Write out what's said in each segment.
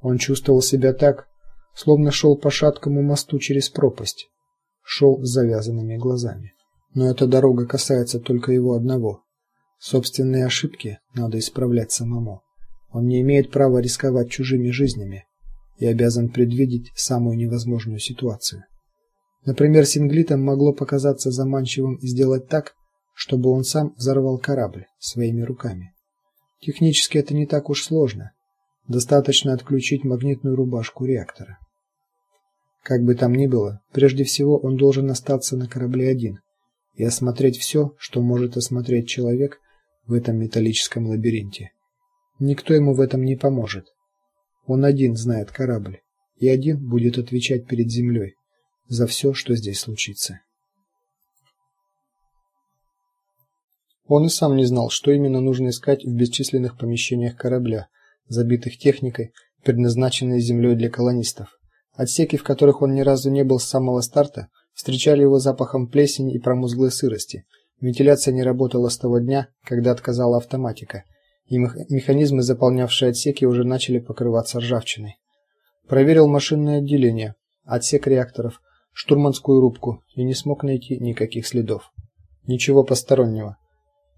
Он чувствовал себя так, словно шел по шаткому мосту через пропасть, шел с завязанными глазами. Но эта дорога касается только его одного. Собственные ошибки надо исправлять самому. Он не имеет права рисковать чужими жизнями и обязан предвидеть самую невозможную ситуацию. Например, синглитам могло показаться заманчивым сделать так, чтобы он сам взорвал корабль своими руками. Технически это не так уж сложно. Достаточно отключить магнитную рубашку реактора. Как бы там ни было, прежде всего он должен остаться на корабле один и осмотреть все, что может осмотреть человек в этом металлическом лабиринте. Никто ему в этом не поможет. Он один знает корабль и один будет отвечать перед землей за все, что здесь случится. Он и сам не знал, что именно нужно искать в бесчисленных помещениях корабля, забитых техникой, предназначенной землей для колонистов. Отсеки, в которых он ни разу не был с самого старта, встречали его запахом плесени и промозглой сырости. Вентиляция не работала с того дня, когда отказала автоматика, и механизмы, заполнявшие отсеки, уже начали покрываться ржавчиной. Проверил машинное отделение, отсек реакторов, штурманскую рубку и не смог найти никаких следов. Ничего постороннего.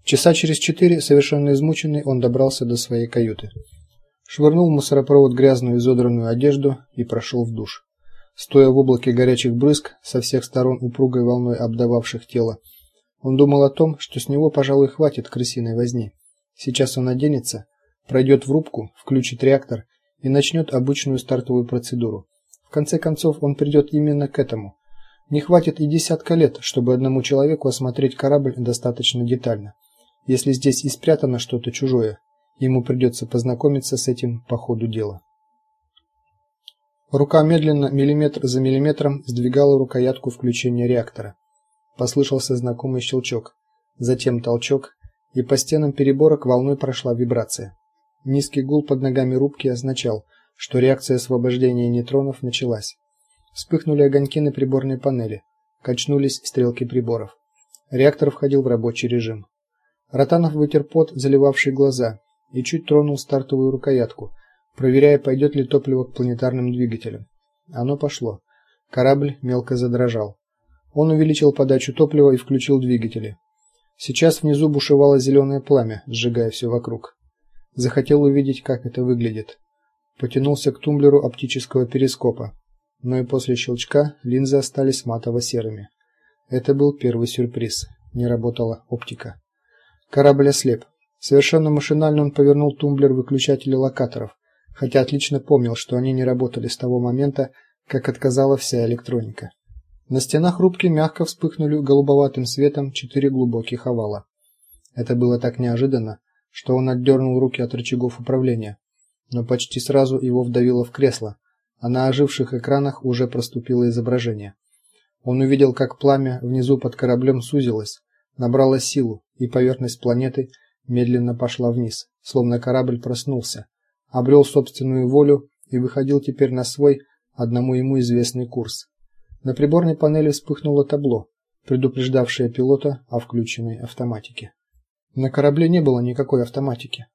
Часа через четыре, совершенно измученный, он добрался до своей каюты. Швырнул в мусоропровод грязную изодранную одежду и прошел в душ. Стоя в облаке горячих брызг, со всех сторон упругой волной обдававших тело, он думал о том, что с него, пожалуй, хватит крысиной возни. Сейчас он оденется, пройдет в рубку, включит реактор и начнет обычную стартовую процедуру. В конце концов, он придет именно к этому. Не хватит и десятка лет, чтобы одному человеку осмотреть корабль достаточно детально. Если здесь и спрятано что-то чужое, ему придется познакомиться с этим по ходу дела. Рука медленно, миллиметр за миллиметром, сдвигала рукоятку включения реактора. Послышался знакомый щелчок, затем толчок, и по стенам переборок волной прошла вибрация. Низкий гул под ногами рубки означал, что реакция освобождения нейтронов началась. Вспыхнули огоньки на приборной панели, качнулись стрелки приборов. Реактор входил в рабочий режим. Ротанов вытер пот, заливавший глаза, и чуть тронул стартовую рукоятку, проверяя, пойдет ли топливо к планетарным двигателям. Оно пошло. Корабль мелко задрожал. Он увеличил подачу топлива и включил двигатели. Сейчас внизу бушевало зеленое пламя, сжигая все вокруг. Захотел увидеть, как это выглядит потянулся к тумблеру оптического перископа, но и после щелчка линзы остались матово-серыми. Это был первый сюрприз. Не работала оптика. Корабль ослеп. Совершенно машинально он повернул тумблер выключателя локаторов, хотя отлично помнил, что они не работали с того момента, как отказала вся электроника. На стенах рубки мягко вспыхнули голубоватым светом четыре глубоких овала. Это было так неожиданно, что он отдернул руки от рычагов управления но почти сразу его вдавило в кресло, а на оживших экранах уже проступило изображение. Он увидел, как пламя внизу под кораблем сузилось, набрало силу, и поверхность планеты медленно пошла вниз, словно корабль проснулся, обрел собственную волю и выходил теперь на свой одному ему известный курс. На приборной панели вспыхнуло табло, предупреждавшее пилота о включенной автоматике. На корабле не было никакой автоматики.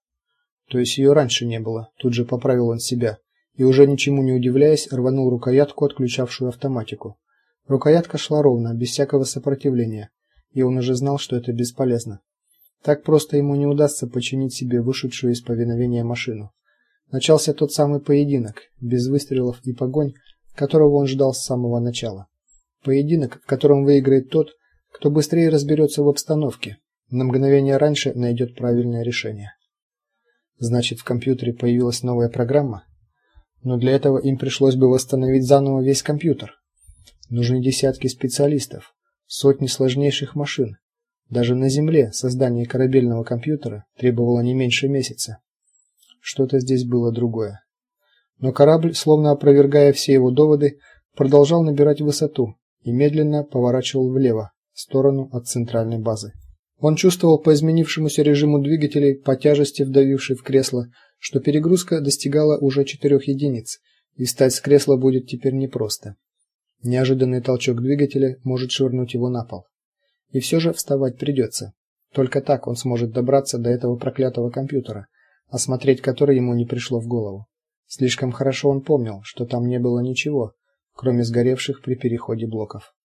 То есть ее раньше не было. Тут же поправил он себя и уже ничему не удивляясь, рванул рукоятку, отключавшую автоматику. Рукоятка шла ровно, без всякого сопротивления, и он уже знал, что это бесполезно. Так просто ему не удастся починить себе вышедшую из повиновения машину. Начался тот самый поединок, без выстрелов и погонь, которого он ждал с самого начала. Поединок, в котором выиграет тот, кто быстрее разберется в обстановке, на мгновение раньше найдет правильное решение. Значит, в компьютере появилась новая программа, но для этого им пришлось бы восстановить заново весь компьютер. Нужны десятки специалистов, сотни сложнейших машин. Даже на Земле создание корабельного компьютера требовало не меньше месяца. Что-то здесь было другое. Но корабль, словно опровергая все его доводы, продолжал набирать высоту и медленно поворачивал влево, в сторону от центральной базы. Он чувствовал по изменившемуся режиму двигателей, по тяжести вдавившей в кресло, что перегрузка достигала уже четырех единиц, и встать с кресла будет теперь непросто. Неожиданный толчок двигателя может швырнуть его на пол. И все же вставать придется. Только так он сможет добраться до этого проклятого компьютера, осмотреть который ему не пришло в голову. Слишком хорошо он помнил, что там не было ничего, кроме сгоревших при переходе блоков.